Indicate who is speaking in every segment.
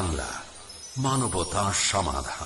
Speaker 1: বাংলা মানবতা সমাধান।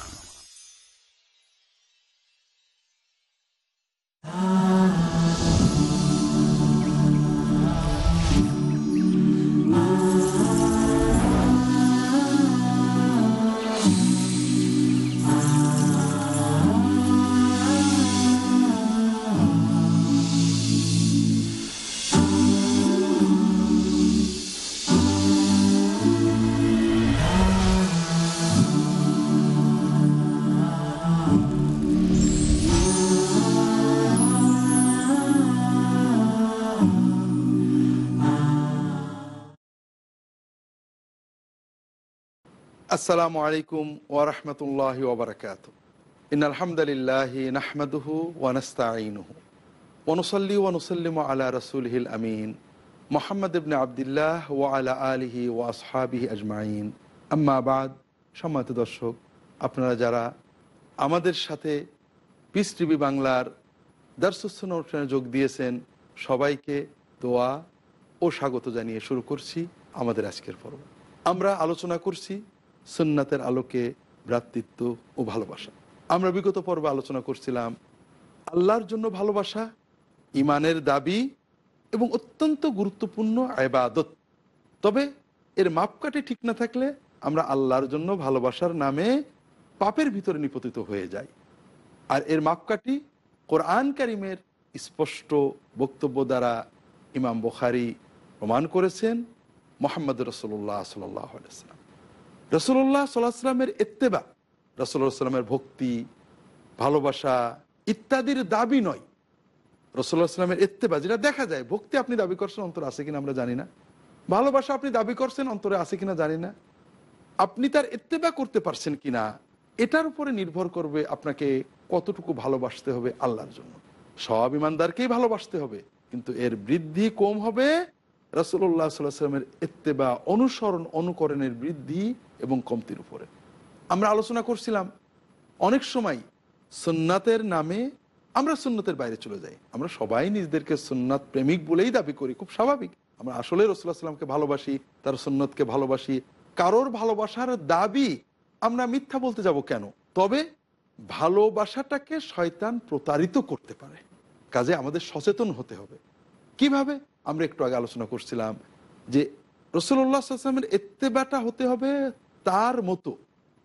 Speaker 2: আসসালামু আলাইকুম ওরহমতুল্লাহ ওবরকাত ইন আলহামদুলিল্লাহ নাহমাদুহু ওয়ানস্তাইনুহু ওনসল্লি ওয়ানুসল্লিম আলা রসুলহিল আমিন। মোহাম্মদ ইবনে আবদুল্লাহ ও আলা আলিহি ও আসহাবিহি আজমাইন। আম্মাবাদ সম্মানিত দর্শক, আপনারা যারা আমাদের সাথে পিস টিভি বাংলার দর্শন অনুষ্ঠানে যোগ দিয়েছেন, সবাইকে দোয়া ও স্বাগত জানিয়ে শুরু করছি আমাদের আজকের পর্ব। আমরা আলোচনা করছি সুন্নাতের আলোকে, ভ্রাতৃত্ব ও ভালোবাসা। আমরা বিগত পর্বে আলোচনা করছিলাম আল্লাহর জন্য ভালোবাসা ইমানের দাবি এবং অত্যন্ত গুরুত্বপূর্ণ আবাদত তবে এর মাপকাঠি ঠিক না থাকলে আমরা আল্লাহর জন্য ভালোবাসার নামে পাপের ভিতরে নিপতিত হয়ে যাই। আর এর মাপকাঠি কোরআন কারিমের স্পষ্ট বক্তব্য দ্বারা ইমাম বখারি প্রমাণ করেছেন মোহাম্মদ রসোল্লাহ সাল্লাহ আলাইসালাম রসুল্লাহ সাল্লাহামের এত্তেবা রসুল্লাহ সাল্লামের ভক্তি, ভালোবাসা ইত্যাদির দাবি নয়। রসুল্লাহ সাল্লামের এত্তেবা যেটা দেখা যায়, ভক্তি আপনি দাবি করছেন, অন্তরে আছে কিনা আমরা জানি না। ভালোবাসা আপনি দাবি করছেন, অন্তরে আছে কিনা জানি না। আপনি তার এত্তেবা করতে পারছেন কিনা, এটার উপরে নির্ভর করবে আপনাকে কতটুকু ভালোবাসতে হবে আল্লাহর জন্য। সব ইমানদারকেই ভালোবাসতে হবে, কিন্তু এর বৃদ্ধি কম হবে রসুল্লাহ সাল্লামের এত্তেবা অনুসরণ, অনুকরণের বৃদ্ধি এবং কমতির উপরে। আমরা আলোচনা করছিলাম, অনেক সময় সুন্নাতের নামে আমরা সুন্নতের বাইরে চলে যাই। আমরা সবাই নিজেদেরকে সুন্নাত প্রেমিক বলেই দাবি করি, খুব স্বাভাবিক। আমরা আসলে রসুল্লাহ সাল্লামকে ভালোবাসি, তার সুন্নতকে ভালোবাসি। কারোর ভালোবাসার দাবি আমরা মিথ্যা বলতে যাব কেন? তবে ভালোবাসাটাকে শয়তান প্রতারিত করতে পারে। কাজে আমাদের সচেতন হতে হবে। কীভাবে? আমরা একটু আগে আলোচনা করছিলাম যে রসুল্লাহামের এত্তেবাটা হতে হবে তার মতো,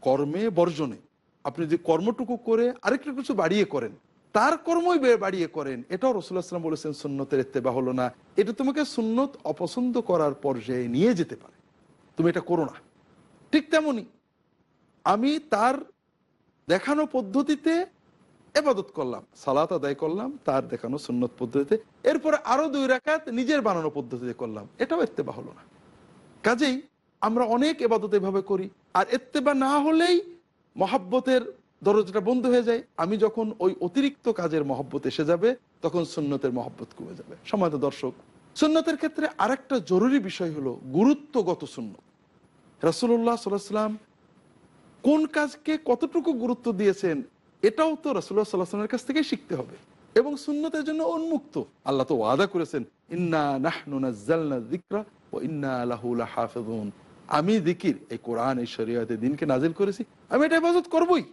Speaker 2: কর্মে বর্জনে। আপনি যে কর্মটুকু করে আরেকটু কিছু বাড়িয়ে করেন, তার কর্মই বাড়িয়ে করেন, এটাও রসুল্লাহাম বলেছেন সুন্নতের এত্তেবা হলো না। এটা তোমাকে সুন্নত অপছন্দ করার পর্যায়ে নিয়ে যেতে পারে। তুমি এটা করো না। ঠিক তেমনি আমি তার দেখানো পদ্ধতিতে এবাদত করলাম, সালাত আদায় করলাম, তার দেখানো সুন্নত পদ্ধতিতে। এরপরে আরও দুই রাকাত নিজের বানানো পদ্ধতিতে করলাম। এটাও এত্তেবা হলো না। কাজেই আমরা অনেক এবাদত এভাবে করি, আর এত্তেবা না হলেই মহাব্বতের দরজাটা বন্ধ হয়ে যায়। আমি যখন ওই অতিরিক্ত কাজের মহব্বত এসে যাবে, তখন সুন্নতের মহব্বত কমে যাবে। সময় দর্শক, সুন্নতের ক্ষেত্রে আরেকটা জরুরি বিষয় হলো গুরুত্বগত সুন্নত। রাসুল্লাহ সাল্লাম কোন কাজকে কতটুকু গুরুত্ব দিয়েছেন এটাও তো রসুল্লাহ সাল্লাহামের কাছ থেকে শিখতে হবে। এবং সুন্নতের জন্য উন্মুক্ত। আল্লাহ তো ওয়াদা করেছেন, ইন্না ও ইন্না আমি দিকির এই কোরআন, এই শরীয়তে দিনকে নাজিল করেছি, আমি এটা হেফাজত করবই।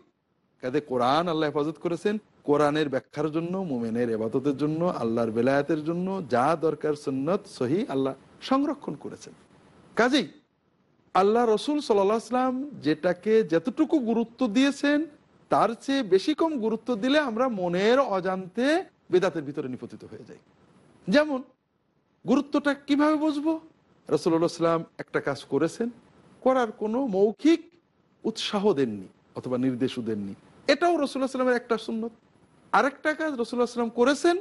Speaker 2: কাজে কোরআন আল্লাহ হেফাজত করেছেন, কোরআনের ব্যাখ্যার জন্য, মোমেনের এবাদতের জন্য, আল্লাহর বেলায়াতের জন্য, যা দরকার সুন্নত, সহি আল্লাহ সংরক্ষণ করেছেন। কাজেই আল্লাহ রসুল সাল্লাম যেটাকে যতটুকু গুরুত্ব দিয়েছেন তার চেয়ে বেশি কম গুরুত্ব দিলে আমরা মনের অজান্তে বেদাতের ভিতরে নিপতিত হয়ে যাই। যেমন, গুরুত্বটা কীভাবে বুঝব? সাল্লাম একটা কাজ করেছেন, করার কোনো মৌখিক উৎসাহ দেননি অথবা নির্দেশও দেননি। এটাও রসুল্লাহ সাল্লামের একটা সুন্নত। আরেকটা কাজ রসুল্লাহ সাল্লাম করেছেন,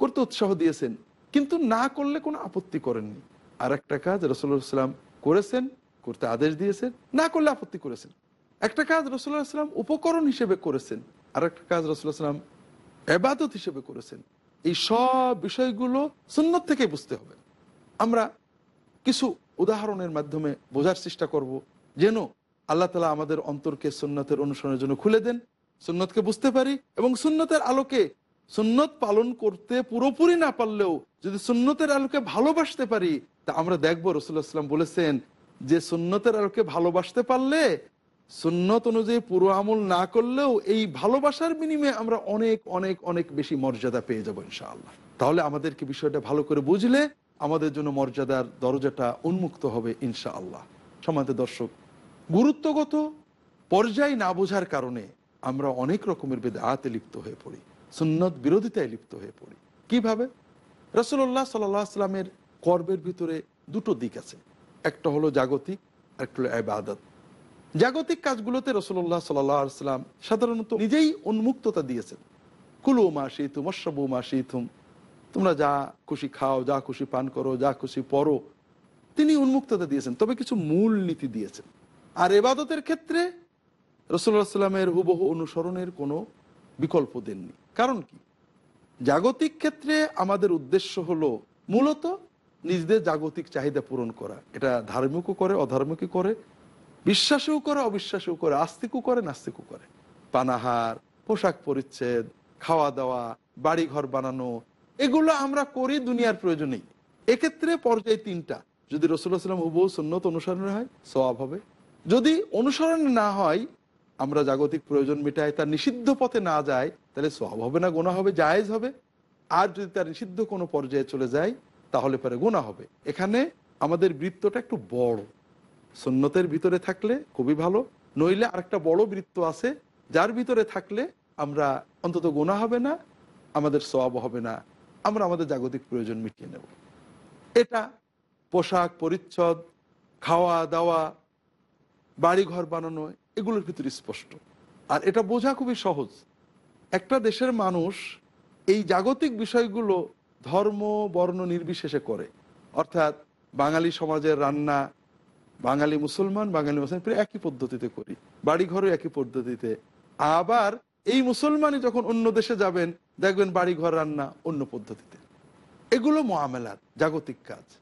Speaker 2: করতে উৎসাহ দিয়েছেন, কিন্তু না করলে কোনো আপত্তি করেননি। আর একটা কাজ রসুল্লাহ সাল্লাম করেছেন, করতে আদেশ দিয়েছেন, না করলে আপত্তি করেছেন। একটা কাজ রসুল্লাহ সাল্লাম উপকরণ হিসেবে করেছেন আর একটা কাজ রসুল্লাহ সাল্লাম এবাদত হিসেবে করেছেন। এই সব বিষয়গুলো সুন্নত থেকে বুঝতে হবে। আমরা কিছু উদাহরণের মাধ্যমে বোঝার চেষ্টা করব, যেন আল্লাহ তালা আমাদের অন্তরকে সুন্নতের অনুসরণের জন্য খুলে দেন, সুন্নতকে বুঝতে পারি এবং সুন্নতের আলোকে সুন্নত পালন করতে পুরোপুরি না পারলেও যদি সুন্নতের আলোকে ভালোবাসতে পারি, তা আমরা দেখব রসুল্লাহাম বলেছেন যে সুন্নতের আলোকে ভালোবাসতে পারলে সুন্নত অনুযায়ী পুরো আমল না করলেও এই ভালোবাসার বিনিময়ে আমরা অনেক অনেক অনেক বেশি মর্যাদা পেয়ে যাব ইনশাআল্লাহ। তাহলে আমাদেরকে বিষয়টা ভালো করে বুঝলে আমাদের জন্য মর্যাদার দরজাটা উন্মুক্ত হবে ইনশাআল্লাহ। সমাজ দর্শক, গুরুত্বগত পর্যায় না বোঝার কারণে আমরা অনেক রকমের বেদে আতে লিপ্ত হয়ে পড়ি, সুন্নত বিরোধিতায় লিপ্ত হয়ে পড়ি। কীভাবে? রসুল্লাহ সাল্লামের কর্মের ভিতরে দুটো দিক আছে। একটা হলো জাগতিক একটা হলো আবাদত জাগতিক কাজগুলোতে রসুল্লাহ সাল্লাম সাধারণত নিজেই উন্মুক্ততা দিয়েছেন। কুলু মা শীতুম অশ্ববু মা শীতুম। তোমরা যা খুশি খাও, যা খুশি পান করো, যা খুশি পড়ো, তিনি উন্মুক্ততা দিয়েছেন, তবে কিছু মূল নীতি দিয়েছেন। আর এবাদতের ক্ষেত্রে রসুল্লাহ সাল্লামের হুবহু অনুসরণের কোনো বিকল্প দেননি। কারণ কি? জাগতিক ক্ষেত্রে আমাদের উদ্দেশ্য হলো মূলত নিজেদের জাগতিক চাহিদা পূরণ করা। এটা ধার্মিকও করে অধার্মিকও করে বিশ্বাসেও করে, অবিশ্বাসেও করে, আস্তিকও করে, নাস্তিকও করে। পানাহার, পোশাক পরিচ্ছেদ খাওয়া দাওয়া বাড়ি ঘর বানানো, এগুলো আমরা করি দুনিয়ার প্রয়োজনেই। এক্ষেত্রে পর্যায় তিনটা। যদি রসুল্লাহ সাল্লাম হুবহু সুন্নত অনুসরণ হয় সবাব হবে। যদি অনুসরণ না হয়, আমরা জাগতিক প্রয়োজন মেটাই তার নিষিদ্ধ পথে না যায়, তাহলে সব হবে না গোনা হবে, জায়েজ হবে। আর যদি তার নিষিদ্ধ কোনো পর্যায়ে চলে যায়, তাহলে পরে গোনা হবে। এখানে আমাদের বৃত্তটা একটু বড়। সুন্নতের ভিতরে থাকলে খুবই ভালো, নইলে আরেকটা বড় বৃত্ত আছে যার ভিতরে থাকলে আমরা অন্তত গোনা হবে না, আমাদের সব হবে না, আমরা আমাদের জাগতিক প্রয়োজন মিটিয়ে নেব। এটা পোশাক, পরিচ্ছদ, খাওয়া, দাওয়া, বাড়িঘর বানানো, এগুলোর ভিতরে স্পষ্ট। আর এটা বোঝা খুবই সহজ। একটা দেশের মানুষ এই জাগতিক বিষয়গুলো ধর্ম, বর্ণ নির্বিশেষে করে। অর্থাৎ বাঙালি সমাজের রান্না বাঙালি মুসলমান বাঙালি মুসলমান, প্রায় একই পদ্ধতিতে করি। বাড়িঘরও একই পদ্ধতিতে। আবার এই মুসলমানই যখন অন্য দেশে যাবেন, দেখবেন বাড়িঘর রান্না অন্য পদ্ধতিতে। এগুলো মোয়ামেলার জাগতিক কাজ।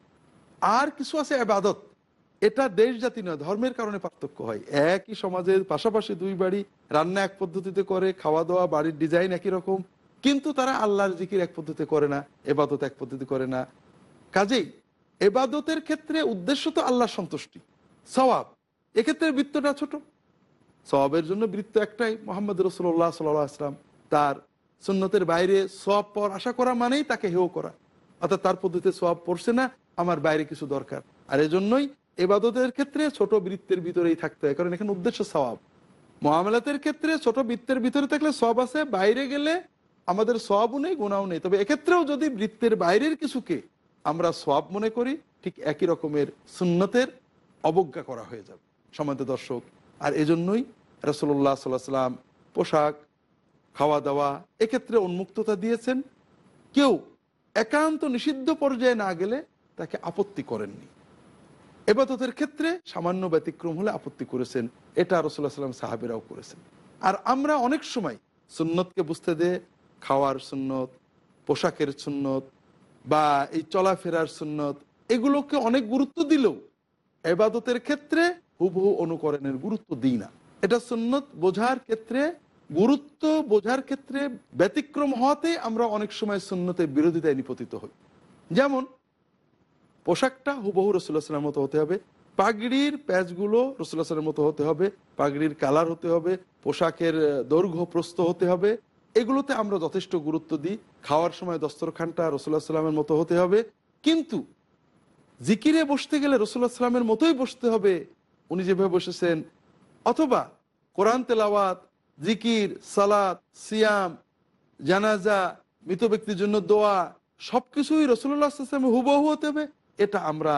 Speaker 2: আর কিছু আছে আবাদত। এটা দেশ জাতি নয়, ধর্মের কারণে পার্থক্য হয়। একই সমাজের পাশাপাশি দুই বাড়ি রান্না এক পদ্ধতিতে করে খাওয়া দাওয়া বাড়ির ডিজাইন একই রকম। কিন্তু তারা আল্লাহর জিকির এক পদ্ধতি করে না, এবাদত এক পদ্ধতি করে না। কাজেই এবাদতের ক্ষেত্রে উদ্দেশ্য তো আল্লাহ সন্তুষ্টি। সওয়াব, এক্ষেত্রে বৃত্তটা ছোট। সওয়াবের জন্য বৃত্ত একটাই, মোহাম্মদ রসুল্লাহ সাল্লাম তার সুন্নতের বাইরে সব পর আশা করা মানেই তাকে হেও করা। অর্থাৎ তার পদ্ধতিতে সব পড়ছে না, আমার বাইরে কিছু দরকার। আর এজন্যই এবাদতের ক্ষেত্রে ছোট বৃত্তের ভিতরেই থাকতে হয়, কারণ এখানে উদ্দেশ্য সওয়াব। মহামেলাতের ক্ষেত্রে ছোট বৃত্তের ভিতরে থাকলে সব আছে, বাইরে গেলে আমাদের সবও নেই গুণাও নেই। তবে এক্ষেত্রেও যদি বৃত্তের বাইরের কিছুকে আমরা সব মনে করি, ঠিক একই রকমের সুন্নতের অবজ্ঞা করা হয়ে যাবে। সমান্ত দর্শক, আর এজন্যই রসল্লাহ সাল্লাহ সাল্লাম পোশাক খাওয়া দাওয়া এক্ষেত্রে উন্মুক্ততা দিয়েছেন। কেউ একান্ত নিষিদ্ধ পর্যায়ে না গেলে তাকে আপত্তি করেননি। এবাদতের ক্ষেত্রে সামান্য ব্যতিক্রম হলে আপত্তি করেছেন, এটা রসুল্লাহ সাল্লাম সাহাবিরাও করেছেন। আর আমরা অনেক সময় সুন্নতকে বুঝতে দে, খাওয়ার সুন্নত, পোশাকের সুন্নত বা এই চলাফেরার সুন্নত, এগুলোকে অনেক গুরুত্ব দিলেও এবাদতের ক্ষেত্রে হুবহু অনুকরণের গুরুত্ব দিই না। এটা সুন্নত বোঝার ক্ষেত্রে, গুরুত্ব বোঝার ক্ষেত্রে ব্যতিক্রম হওয়াতে আমরা অনেক সময় সুন্নতের বিরোধিতায় নিপতিত হই। যেমন, পোশাকটা হুবহু রসুল্লাহ সাল্লামের মতো হতে হবে, পাগড়ির প্যাচগুলো রসুল্লাহ সাল্লামের মতো হতে হবে, পাগড়ির কালার হতে হবে, পোশাকের দৈর্ঘ্য প্রস্ত হতে হবে এগুলোতে আমরা যথেষ্ট গুরুত্ব দিই। খাওয়ার সময় দস্তরখানটা রসুল্লাহ সাল্লামের মতো হতে হবে। কিন্তু জিকিরে বসতে গেলে রসুল্লাহ সাল্লামের মতোই বসতে হবে। উনি যেভাবে বসেছেন, অথবা কোরআন তেলাওয়াত, জিকির, সালাত, সিয়াম, জানাজা, মৃত ব্যক্তির জন্য দোয়া, সবকিছুই রসুল্লাহ হুবহু হতে হবে। এটা আমরা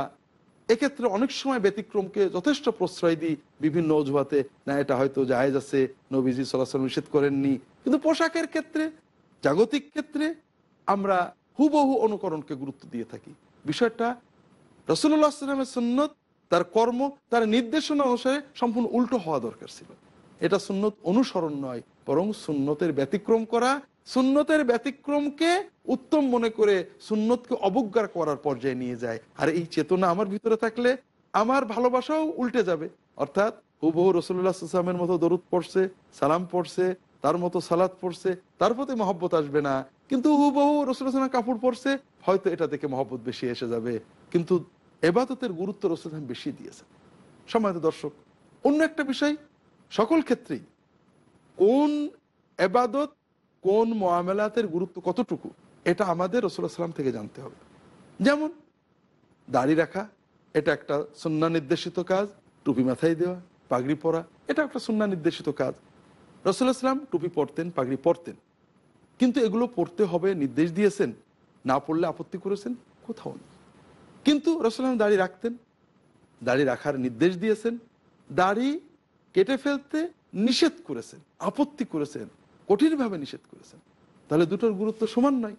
Speaker 2: এক্ষেত্রে অনেক সময় ব্যতিক্রমকে যথেষ্ট প্রশ্রয় দিই বিভিন্ন অজুহাতে। না, এটা হয়তো জাহেজ আছে, নবীজি সাল্লাহ নিষেধ করেননি। কিন্তু পোশাকের ক্ষেত্রে, জাগতিক ক্ষেত্রে আমরা হুবহু অনুকরণকে গুরুত্ব দিয়ে থাকি। বিষয়টা রসুল্লাহ আসলামের সুন্নত, তার কর্ম, তার নির্দেশনা অনুসারে সম্পূর্ণ উল্টো হওয়া দরকার ছিল। এটা সুন্নত অনুসরণ নয়, বরং সুন্নতের ব্যতিক্রম করা সুন্নতের ব্যতিক্রমকে উত্তম মনে করে সুন্নতকে অবজ্ঞা করার পর্যায়ে নিয়ে যায়। আর এই চেতনা আমার ভিতরে থাকলে আমার ভালোবাসাও উল্টে যাবে। অর্থাৎ হুবহু রসুল্লাহামের মতো দরুদ পড়ছে, সালাম পড়ছে, তার মতো সালাদ পড়ছে, তার প্রতি মহব্বত আসবে না। কিন্তু হুবহু রসুল্লাহ কাপড় পরছে, হয়তো এটা থেকে মহব্বত বেশি এসে যাবে। কিন্তু এবাদতের গুরুত্ব রসুল বেশি দিয়েছে সম্মানিত দর্শক, অন্য একটা বিষয়, সকল ক্ষেত্রেই কোন এবাদত কোন মোয়ামেলাতের গুরুত্ব কতটুকু, এটা আমাদের রসুল্লাহ সাল্লাম থেকে জানতে হবে। যেমন, দাড়ি রাখা, এটা একটা সন্না নির্দেশিত কাজ, টুপি মাথায় দেওয়া, পাগড়ি পরা, এটা একটা সন্না নির্দেশিত কাজ। রসুল্লাহ সাল্লাম টুপি পরতেন, পাগড়ি পরতেন। কিন্তু এগুলো পড়তে হবে, নির্দেশ দিয়েছেন, না পড়লে আপত্তি করেছেন, কোথাও নেই কিন্তু রসুলাম দাড়ি রাখতেন, দাড়ি রাখার নির্দেশ দিয়েছেন, দাড়ি কেটে ফেলতে নিষেধ করেছেন, আপত্তি করেছেন। কঠিনভাবে নিষেধ করেছেন। তাহলে দুটোর গুরুত্ব সমান নয়।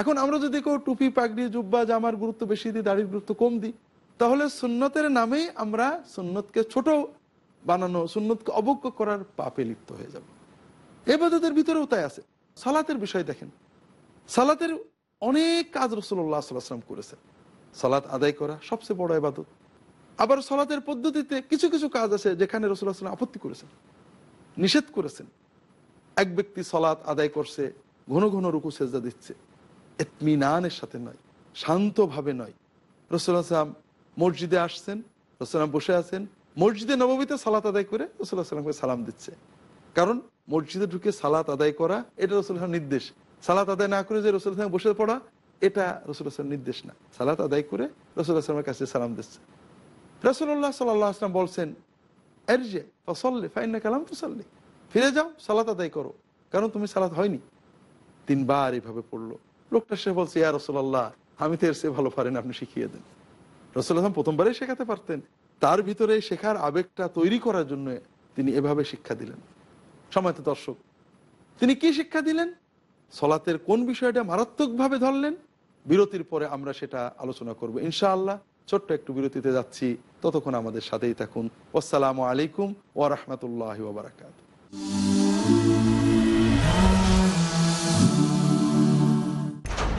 Speaker 2: এখন আমরা যদি কেউ টুপি, পাগড়ি, জুব্বা, জামার গুরুত্ব বেশি দিই, দাড়ির গুরুত্ব কম দিই, তাহলে সুন্নতের নামেই আমরা সুন্নতকে ছোট বানানো, সুন্নতকে অবজ্ঞ করার পাপে লিপ্ত হয়ে যাব। এবাদতের ভিতরেও তাই আছে। সালাতের বিষয় দেখেন। সালাতের অনেক কাজ রসুল্লাহ সাল্লাম করেছেন। সালাত আদায় করা সবচেয়ে বড় এবাদত আবার সালাতের পদ্ধতিতে কিছু কিছু কাজ আছে যেখানে রসুল্লাহ আপত্তি করেছেন, নিষেধ করেছেন। এক ব্যক্তি সালাত আদায় করছে, ঘন ঘন রুকু, সেজদা দিচ্ছে। এতমিনানের সাথে নয়, শান্তভাবে নয়। রসুল্লাহ মসজিদে আসছেন রসুলাম বসে আছেন, মসজিদে নবমীতে সালাত আদায় করে রসুল্লাহ সাল্লামকে সালাম দিচ্ছে। কারণ মসজিদে ঢুকে সালাত আদায় করা, এটা রসুল্লাহ নির্দেশ। সালাত আদায় না করে যে রসুল রসুল্লাহ বসে পড়া, এটা রসুল্লাহ নির্দেশ না। সালাত আদায় করে রসুল্লাহ সাল্লামের কাছে সালাম দিচ্ছে। রসুল্লাহ সাল্লাহ আসলাম বলছেন এরজে ফসল্লে ফাইন্না কালাম ফসল্লি ফিরে যাও, সালাত আদায় করো। কারণ তুমি সালাত হয়নি। তিনবার এইভাবে পড়ল। লোকটা সে বলছে, ইয়া রসুল্লাহ আমি তো এর সে ভালো পারেন আপনি শিখিয়ে দেন। রসুল্লাহ প্রথমবারই শেখাতে পারতেন। তার ভিতরে শেখার আবেগটা তৈরি করার জন্য তিনি এভাবে শিক্ষা দিলেন। সময়ত দর্শক। তিনি কি শিক্ষা দিলেন? সলাতের কোন বিষয়টা মারাত্মকভাবে ধরলেন? বিরতির পরে আমরা সেটা আলোচনা করব। ইনশাআল্লাহ, ছোট্ট একটু বিরতিতে যাচ্ছি। ততক্ষণ আমাদের সাথেই থাকুন। আসসালামু আলাইকুম ওয়া রাহমাতুল্লাহি ওয়া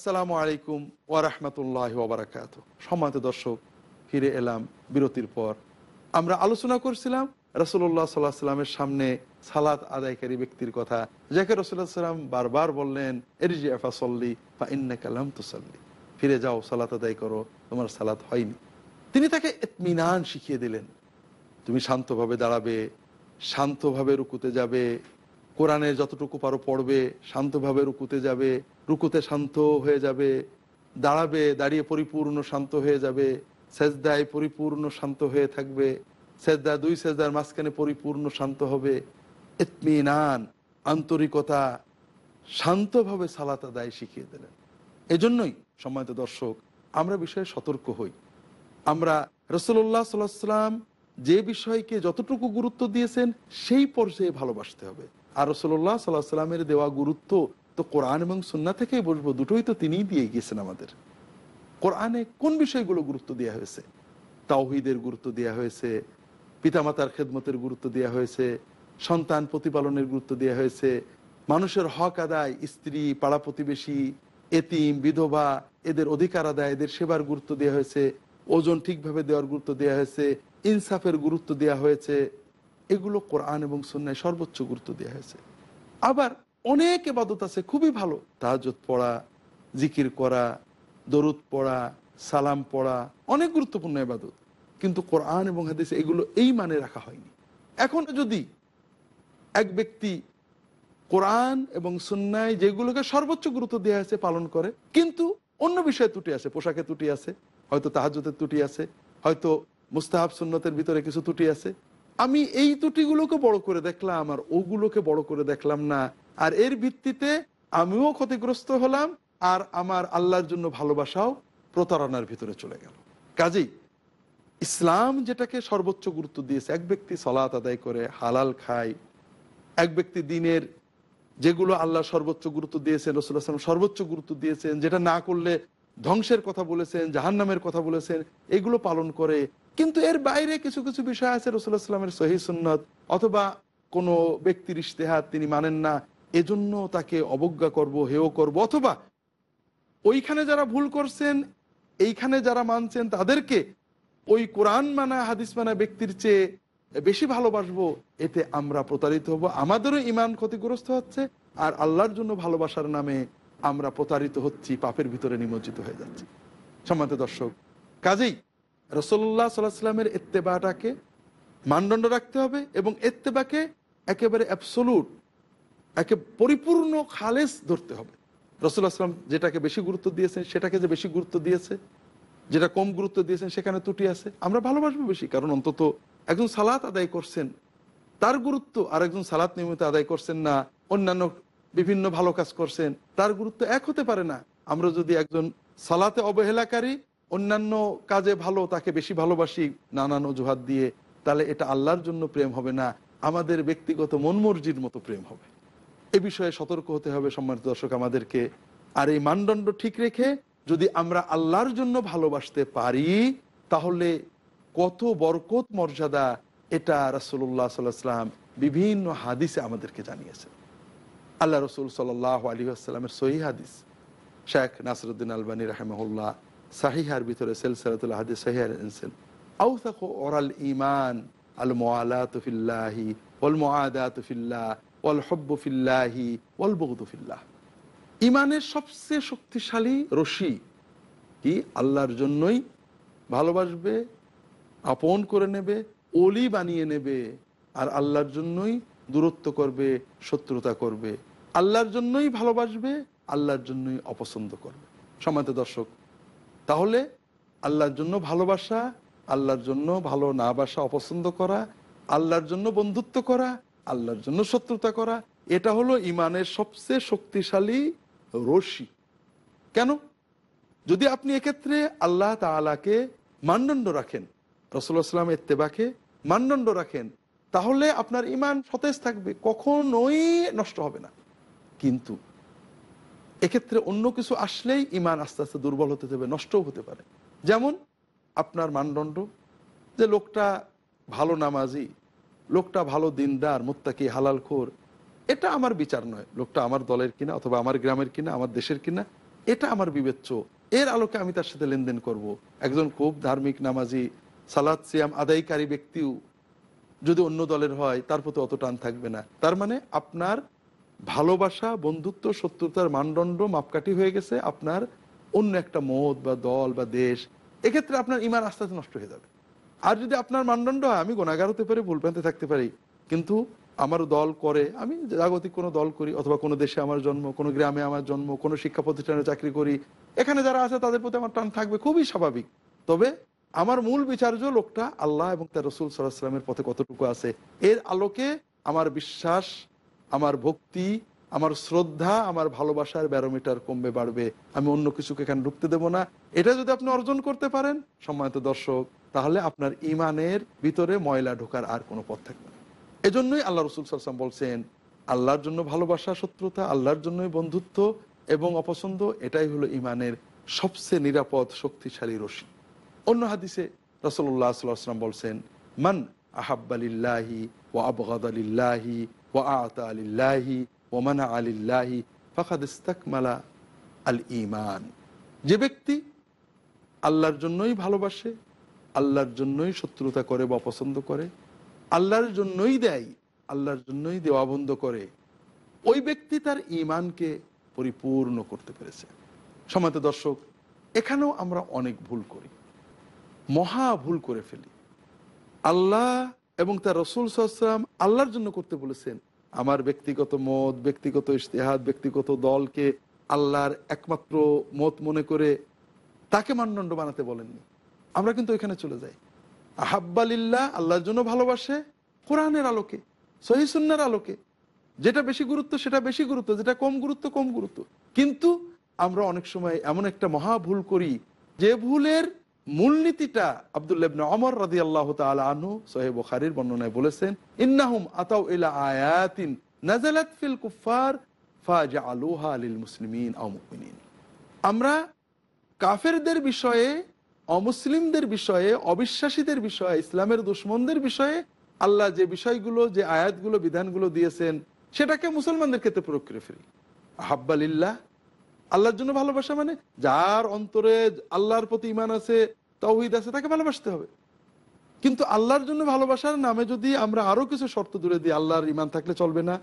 Speaker 2: আসসালামু আলাইকুম ওয়া রাহমাতুল্লাহি ওয়া বারাকাতু সম্মানিত দর্শক, ফিরে এলাম বিরতির পর। আমরা আলোচনা করছিলাম রসুল্লাহ সাল্লাহ সাল্লামের সামনে সালাত আদায়কারী ব্যক্তির কথা, যাকে রসুল্লাহ সাল্লাম বারবার বললেন এরিজি আফা সল্লি বা ইন্না কালাম তুসল্লি। ফিরে যাও, সালাত আদায় করো, তোমার সালাত হয়নি। তিনি তাকে এতমিনান শিখিয়ে দিলেন, তুমি শান্তভাবে দাঁড়াবে, শান্তভাবে রুকুতে যাবে কোরআনে যতটুকু পারো পড়বে, শান্তভাবে রুকুতে যাবে, রুকুতে শান্ত হয়ে যাবে, দাঁড়াবে, দাঁড়িয়ে পরিপূর্ণ শান্ত হয়ে যাবে, সেজদায় পরিপূর্ণ শান্ত হয়ে থাকবে, সেজদা দুই সেজদার মাঝখানে পরিপূর্ণ শান্ত হবে এতমিনান আন্তরিকতা শান্তভাবে সালাত আদায় শিখিয়ে দিলেন। এজন্যই সম্মানিত দর্শক, আমরা বিষয়ে সতর্ক হই। আমরা রসুল্লাহ সাল্লাম যে বিষয়কে যতটুকু গুরুত্ব দিয়েছেন, সেই পর্যায়ে ভালোবাসতে হবে। আর রসুল্লাহ সাল্লাহ সাল্লামের দেওয়া গুরুত্ব তো কোরআন এবং সুন্না থেকেই বসবো দুটোই তো তিনিই দিয়ে গিয়েছেন আমাদের। কোরআনে কোন বিষয়গুলো গুরুত্ব দেওয়া হয়েছে? তাওহিদের গুরুত্ব দেওয়া হয়েছে, পিতামাতার খেদমতের গুরুত্ব দেওয়া হয়েছে, সন্তান প্রতিপালনের গুরুত্ব দেওয়া হয়েছে, মানুষের হক আদায়, স্ত্রী, পাড়া প্রতিবেশী, এতিম, বিধবা, এদের অধিকার আদায়, এদের সেবার গুরুত্ব দেওয়া হয়েছে, ওজন ঠিকভাবে দেওয়ার গুরুত্ব দেওয়া হয়েছে, ইনসাফের গুরুত্ব দেওয়া হয়েছে এগুলো কোরআন এবং সন্ন্যায় সর্বোচ্চ গুরুত্ব দেওয়া হয়েছে। আবার অনেক এবাদত আছে খুবই ভালো। তাহাজত পড়া, জিকির করা, দরুদ পড়া, সালাম পড়া, অনেক গুরুত্বপূর্ণ এবাদত কিন্তু কোরআন এবং হাদিসে এগুলো এই মানে রাখা হয়নি। এখন যদি এক ব্যক্তি কোরআন এবং সুন্নায় যেগুলোকে সর্বোচ্চ গুরুত্ব দেওয়া হয়েছে পালন করে, কিন্তু অন্য বিষয়ে ত্রুটি আছে, পোশাকে ত্রুটি আছে, হয়তো তাহাজতের ত্রুটি আছে, হয়তো মুস্তাহাব সুন্নতের ভিতরে কিছু ত্রুটি আছে আমি এই ত্রুটিগুলোকে বড় করে দেখলাম আর ওগুলোকে বড় করে দেখলাম না। আর এর ভিত্তিতে আমিও ক্ষতিগ্রস্ত হলাম আর আমার আল্লাহর জন্য ভালোবাসাও প্রতারণার ভিতরে চলে গেল। কাজেই ইসলাম যেটাকে সর্বোচ্চ গুরুত্ব দিয়েছে, এক ব্যক্তি সলাত আদায় করে, হালাল খায়, এক ব্যক্তি দিনের যেগুলো আল্লাহ সর্বোচ্চ গুরুত্ব দিয়েছেন রসুল্লাহাম সর্বোচ্চ গুরুত্ব দিয়েছেন, যেটা না করলে ধ্বংসের কথা বলেছেন, জাহান্নামের কথা বলেছেন, এগুলো পালন করে কিন্তু এর বাইরে কিছু কিছু বিষয় আছে রসুল্লাহ সাল্লামের সহি সুন্নত। অথবা কোনো ব্যক্তির ইশতেহাত তিনি মানেন না, এজন্য তাকে অবজ্ঞা করব, হেয় করব, অথবা ওইখানে যারা ভুল করছেন, এইখানে যারা মানছেন, তাদেরকে ওই কোরআন মানা, হাদিস মানা ব্যক্তির চেয়ে বেশি ভালোবাসবো। এতে আমরা প্রতারিত হব। আমাদেরও ইমান ক্ষতিগ্রস্ত হচ্ছে আর আল্লাহর জন্য ভালোবাসার নামে আমরা প্রতারিত হচ্ছি, পাপের ভিতরে নিমজ্জিত হয়ে যাচ্ছি। সম্মানিত দর্শক, কাজেই রসল্লাহ সাল্লাহ সাল্লামের এত্তেবাটাকে মানদণ্ড রাখতে হবে এবং এত্তেবাকে একেবারে অ্যাবসলুট একে পরিপূর্ণ খালেস ধরতে হবে। রসুল্লাহ আসলাম যেটাকে বেশি গুরুত্ব দিয়েছেন, সেটাকে যে বেশি গুরুত্ব দিয়েছে, যেটা কম গুরুত্ব দিয়েছেন, সেখানে ত্রুটি আছে। আমরা ভালোবাসবো বেশি, কারণ অন্তত একজন সালাত আদায় করছেন, তার গুরুত্ব আর একজন সালাত নিয়মিত আদায় করছেন না, অন্যান্য বিভিন্ন ভালো কাজ করছেন, তার গুরুত্ব এক হতে পারে না। আমরা যদি একজন সালাতে অবহেলাকারী অন্যান্য কাজে ভালো, তাকে বেশি ভালোবাসি, নানান অজুহাত দিয়ে, তাহলে এটা আল্লাহর জন্য প্রেম হবে না, আমাদের ব্যক্তিগত মনমর্জির মতো প্রেম হবে। এ বিষয়ে সতর্ক হতে হবে সম্মানিত দর্শক আমাদেরকে। আর এই মানদণ্ড ঠিক রেখে যদি আমরা আল্লাহর জন্য ভালোবাসতে পারি, তাহলে কত বরকত মর্যাদা এটা রাসুল্লাহ সাল্লাম বিভিন্ন হাদিসে আমাদেরকে জানিয়েছেন। আল্লাহ রসুল সাল্লাহ আলী আসসালামের সহি হাদিস। শেখ নাসরুদ্দিন আলবানী রাহেমহল্লা সাহিহার ভিতরে সেলসালাতুল হাদিস, সাহিহার এনেছেন আউসাখ ওরাল ইমান আল মোয়ালাতফিল্লাহি ওল মোয়াদাতফিল্লাহ ওয়াল হব্বফিল্লাহি ওয়াল বৌদফিল্লাহ ইমানের সবচেয়ে শক্তিশালী রশি কি? আল্লাহর জন্যই ভালোবাসবে, আপন করে নেবে অলি বানিয়ে নেবে, আর আল্লাহর জন্যই দূরত্ব করবে, শত্রুতা করবে। আল্লাহর জন্যই ভালোবাসবে, আল্লাহর জন্যই অপছন্দ করবে। সমান্ত দর্শক তাহলে আল্লাহর জন্য ভালোবাসা, আল্লাহর জন্য ভালো না বাসা অপছন্দ করা, আল্লাহর জন্য বন্ধুত্ব করা, আল্লাহর জন্য শত্রুতা করা, এটা হলো ইমানের সবচেয়ে শক্তিশালী রশি কেন? যদি আপনি এক্ষেত্রে আল্লাহ তালাকে মানদণ্ড রাখেন রসুল্লাহাম এত্তেবাকে মানদণ্ড রাখেন, তাহলে আপনার ইমান সতেজ থাকবে, কখনোই নষ্ট হবে না। কিন্তু এক্ষেত্রে অন্য কিছু আসলেই ইমান আস্তে আস্তে দুর্বল হতে দেবে, নষ্টও হতে পারে। যেমন আপনার মানদণ্ড, যে লোকটা ভালো নামাজি, লোকটা ভালো দিনদার, মুত্তাকি, হালাল খোর, এটা আমার বিচার নয়। লোকটা আমার দলের কিনা অথবা আমার গ্রামের কিনা, আমার দেশের কিনা, এটা আমার বিবেচ্য। এর আলোকে আমি তার সাথে লেনদেন করব। একজন খুব ধার্মিক নামাজি সালাদ সিয়াম, আদায়কারী ব্যক্তিও যদি অন্য দলের হয়, তার প্রতি অত টান থাকবে না। তার মানে আপনার ভালোবাসা, বন্ধুত্ব, শত্রুতার মানদণ্ড মাপকাঠি হয়ে গেছে আপনার অন্য একটা মত বা দল বা দেশ। এক্ষেত্রে আপনার ইমান আস্তে আস্তে নষ্ট হয়ে যাবে। আর যদি আপনার মানদণ্ড হয়, আমি গোনাগার হতে পারি ভুলভ্রান্তে থাকতে পারি। কিন্তু আমার দল করে, আমি জাগতিক কোনো দল করি, অথবা কোনো দেশে আমার জন্ম, কোনো গ্রামে আমার জন্ম, কোনো শিক্ষা প্রতিষ্ঠানে চাকরি করি, এখানে যারা আছে তাদের প্রতি আমার টান থাকবে, খুবই স্বাভাবিক। তবে আমার মূল বিচার্য লোকটা আল্লাহ এবং তার রসুল সাল্লাহামের পথে কতটুকু আছে। এর আলোকে আমার বিশ্বাস আমার ভক্তি, আমার শ্রদ্ধা, আমার ভালোবাসার ব্যারোমিটার কমবে, বাড়বে। আমি অন্য কিছুকে এখানে ঢুকতে দেবো না। এটা যদি আপনি অর্জন করতে পারেন, সম্মানিত দর্শক, তাহলে আপনার ইমানের ভিতরে ময়লা ঢোকার আর কোনো পথ থাকবে না। এজন্যই আল্লাহ রসুল সাল্লাম বলছেন, আল্লাহর জন্য ভালোবাসা শত্রুতা, আল্লাহর জন্যই বন্ধুত্ব এবং অপছন্দ, এটাই হলো ইমানের সবচেয়ে নিরাপদ, শক্তিশালী রশি অন্য হাদিসে রসল্লাহ সাল্লাম বলছেন, মান আহাব্বালিল্লাহি ও আবগাদ মানা ইমান যে ব্যক্তি আল্লাহর জন্যই ভালোবাসে, আল্লাহর জন্যই শত্রুতা করে বা পছন্দ করে, আল্লাহর জন্যই দেয়, আল্লাহর জন্যই দেওয়া বন্ধ করে, ওই ব্যক্তি তার ইমানকে পরিপূর্ণ করতে পেরেছে। সমাত দর্শক, এখানেও আমরা অনেক ভুল করি, মহা ভুল করে ফেলি। আল্লাহ এবং তার রসুল সাল্লাম আল্লাহর জন্য করতে বলেছেন, আমার ব্যক্তিগত মত, ব্যক্তিগত ইশতেহাদ, ব্যক্তিগত দলকে আল্লাহর একমাত্র মত মনে করে তাকে মানদণ্ড বানাতে বলেননি। আমরা কিন্তু এখানে চলে যাই। আহাব্বালিল্লাহ আল্লাহর জন্য ভালোবাসে কোরআনের আলোকে সহিসুন্নার আলোকে। যেটা বেশি গুরুত্ব, সেটা বেশি গুরুত্ব, যেটা কম গুরুত্ব কম গুরুত্ব। কিন্তু আমরা অনেক সময় এমন একটা মহা ভুল করি, যে ভুলের মূলনীতিটা আবদুল্লাবনে অমর রাজি আল্লাহ আনহু সোহেব খারির বর্ণনায় বলেছেন, ইন্নাহুম আতাউ ইলা আয়াতিন নাজালাত ফিল কুফার ফাজা আলুহা আলিল মুসলিমিন আমরা কাফেরদের বিষয়ে, অমুসলিমদের বিষয়ে, অবিশ্বাসীদের বিষয়ে, ইসলামের দুশ্মনদের বিষয়ে আল্লাহ যে বিষয়গুলো, যে আয়াতগুলো, বিধানগুলো দিয়েছেন, সেটাকে মুসলমানদের ক্ষেত্রে প্রয়োগ করে ফেলি। হাব্বালিল্লাহ আল্লাহর জন্য ভালোবাসা মানে যার অন্তরে আল্লাহর প্রতি ইমান আছে তৌহিদ আছে, তাকে ভালোবাসতে হবে। কিন্তু আল্লাহর জন্য ভালোবাসার নামে যদি আমরা আরও কিছু শর্ত দূরে দিই, আল্লাহর ইমান থাকলে চলবে না,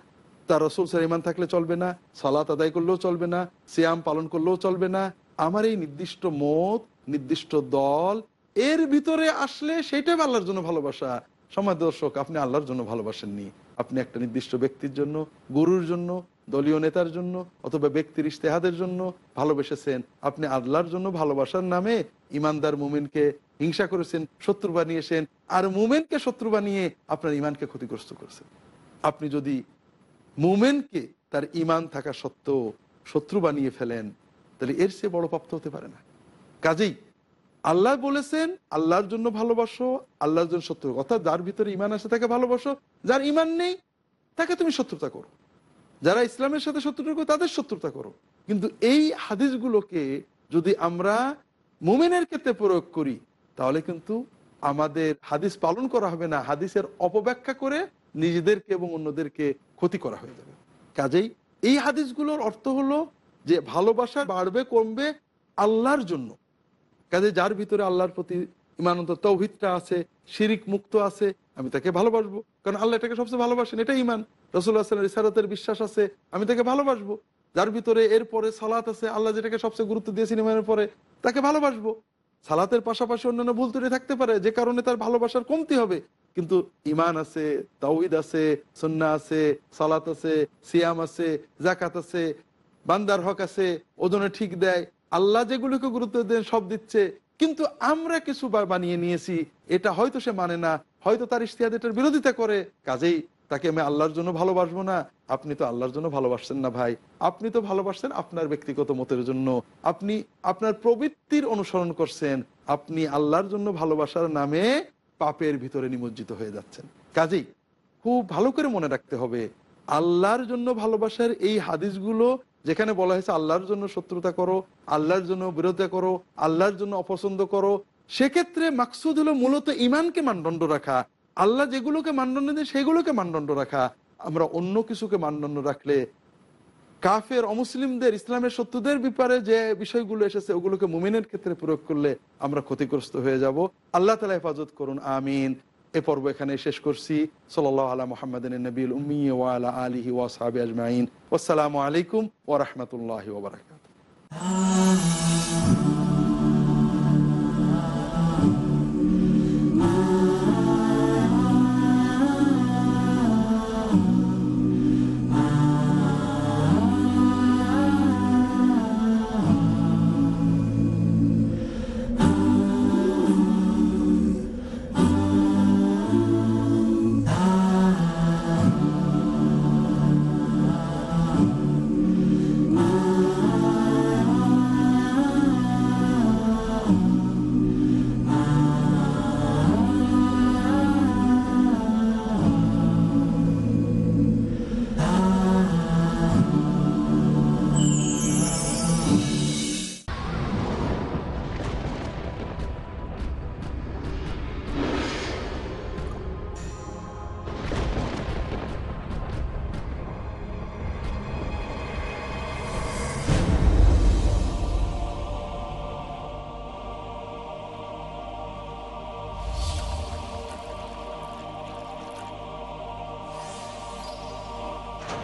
Speaker 2: তার রসুল স্যার ইমান থাকলে চলবে না, সালাত আদায় করলেও চলবে না, সিয়াম পালন করলেও চলবে না, আমার এই নির্দিষ্ট মত, নির্দিষ্ট দল, এর ভিতরে আসলে সেটাই আল্লাহর জন্য ভালোবাসা। সমাজ দর্শক, আপনি আল্লাহর জন্য ভালোবাসেননি। আপনি একটা নির্দিষ্ট ব্যক্তির জন্য, গুরুর জন্য, দলীয় নেতার জন্য, অথবা ব্যক্তির ইশতেহাদের জন্য ভালোবেসেছেন। আপনি আল্লাহর জন্য ভালোবাসার নামে ইমানদার মুমিনকে হিংসা করেছেন, শত্রু বানিয়েছেন, আর মুমেনকে শত্রু বানিয়ে আপনার ইমানকে ক্ষতিগ্রস্ত করেছেন। আপনি যদি মুমেনকে তার ইমান থাকা সত্ত্বেও শত্রু বানিয়ে ফেলেন, তাহলে এর চেয়ে বড় প্রাপ্ত হতে পারে না। কাজেই আল্লাহ বলেছেন, আল্লাহর জন্য ভালোবাসো, আল্লাহর জন্য শত্রু। অর্থাৎ যার ভিতরে ইমান আছে তাকে ভালোবাসো, যার ইমান নেই, তাকে তুমি শত্রুতা করো। যারা ইসলামের সাথে শত্রুতা করো, তাদের শত্রুতা করো। কিন্তু এই হাদিসগুলোকে যদি আমরা মুমেনের ক্ষেত্রে প্রয়োগ করি, তাহলে কিন্তু আমাদের হাদিস পালন করা হবে না। হাদিসের অপব্যাখ্যা করে নিজেদেরকে এবং অন্যদেরকে ক্ষতি করা হয়ে যাবে। কাজেই এই হাদিসগুলোর অর্থ হলো যে ভালোবাসা বাড়বে, কমবে আল্লাহর জন্য। কাজে যার ভিতরে আল্লাহর প্রতি ইমানত তৌহিদটা আছে, শিরিক মুক্ত আছে, আমি তাকে ভালোবাসবো। কারণ আল্লাহ এটাকে সবচেয়ে ভালোবাসেন, এটাই ইমান রসুল্লাহ ইসারতের বিশ্বাস আছে, আমি তাকে ভালোবাসবো। যার ভিতরে এরপরে সালাত আছে, আল্লাহ যেটাকে সবচেয়ে গুরুত্ব দিয়েছেন ইমানের পরে তাকে ভালোবাসবো। সালাতের পাশাপাশি অন্যান্য ভুল ত্রুটি থাকতে পারে, যে কারণে তার ভালোবাসার কমতি হবে। কিন্তু ইমান আছে, তাওহিদ আছে সন্না আছে, সালাত আছে, সিয়াম আছে জাকাত আছে, বান্দার হক আছে, ওজনে ঠিক দেয় আল্লাহ যেগুলোকে গুরুত্ব দেন, সব দিচ্ছে। কিন্তু আমরা কিছু বানিয়ে নিয়েছি, এটা হয়তো সে মানে না, হয়তো তার ইশতিয়াদ এটার বিরোধিতা করে। কাজেই তাকে আমি আল্লাহর জন্য ভালোবাসবো না। আপনি তো আল্লাহর জন্য ভালোবাসছেন না ভাই। আপনি তো ভালোবাসছেন আপনার ব্যক্তিগত মতের জন্য। আপনি আপনার প্রবৃত্তির অনুসরণ করছেন। আপনি আল্লাহর জন্য ভালোবাসার নামে পাপের ভিতরে নিমজ্জিত হয়ে যাচ্ছেন। কাজেই খুব ভালো করে মনে রাখতে হবে, আল্লাহর জন্য ভালোবাসার এই হাদিসগুলো যেখানে বলা হয়েছে আল্লাহর জন্য শত্রুতা করো, আল্লাহর জন্য বিরোধিতা করো, আল্লাহর জন্য অপছন্দ করো, সেক্ষেত্রে মাকসুদ হলো মূলত ইমানকে মানদণ্ড রাখা। আল্লাহ যেগুলোকে মানদণ্ড দেয় সেগুলোকে মানদণ্ড রাখা। আমরা অন্য কিছুকে মানদণ্ড রাখলে কাফের, অমুসলিমদের, ইসলামের শত্রুদের ব্যাপারে যে বিষয়গুলো এসেছে, ওগুলোকে মুমিনের ক্ষেত্রে প্রয়োগ করলে আমরা ক্ষতিগ্রস্ত হয়ে যাব। আল্লাহ তালা হেফাজত করুন, আমিন। এ পর্ব এখানে শেষ করছি। সাল্লাহ আলা মোহাম্মদিন নবীল উম্মি ওয়ালা আলিহি ওয়াসাবি আজমাইন। আসসালামু আলাইকুম ওরহমতুল্লাহ ওবরাকাত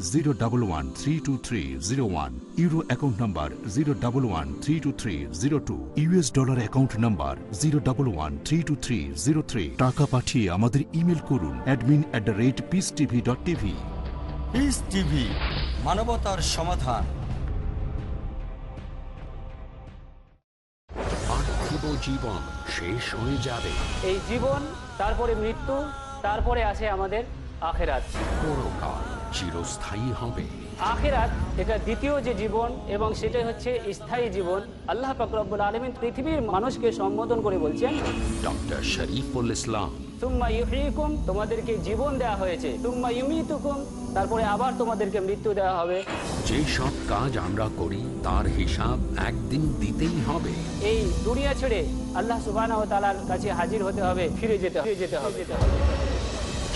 Speaker 3: zero double one three two three zero one euro account number zero double one three two three zero two US dollar account number zero double one three two three zero three টাকা পাঠিয়ে আমাদের email করুন admin at the rate peace TV dot TV
Speaker 4: peace TV মানবতার সমাধান।
Speaker 1: পার্থিব জীবন শেষ হয়ে যাবে।
Speaker 5: এই জীবন তারপরে মৃত্যু তারপরে আছে আমাদের আখেরাত।
Speaker 1: চিরস্থায়ী হবে।
Speaker 5: আখেরাত এটা দ্বিতীয় যে জীবন এবং সেটাই হচ্ছে স্থায়ী জীবন। আল্লাহ ফাকরাবুল আলমিন পৃথিবীর মানুষকে সম্বোধন করে বলছেন
Speaker 1: ডক্টর শরীফুল ইসলাম।
Speaker 5: তুম্মা তোমাদেরকে জীবন হয়েছে। তুম্মা ইউমিতুকুম তারপরে আবার তোমাদেরকে মৃত্যু দেওয়া হবে।
Speaker 1: যে সব কাজ আমরা করি তার হিসাব একদিন দিতেই হবে।
Speaker 5: এই দুনিয়া ছেড়ে আল্লাহ সুবাহ কাছে হাজির হতে হবে ফিরে যেতে ফিরে যেতে হবে।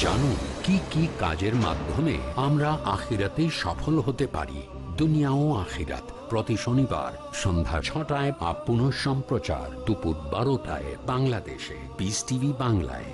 Speaker 1: জানুন কি কি কাজের মাধ্যমে আমরা আখিরাতে সফল হতে পারি। দুনিয়া ও আখিরাত প্রতি শনিবার সন্ধ্যা ছটায় বা পুনঃ সম্প্রচার দুপুর বারোটায় বাংলাদেশে। পিস টিভি বাংলায়।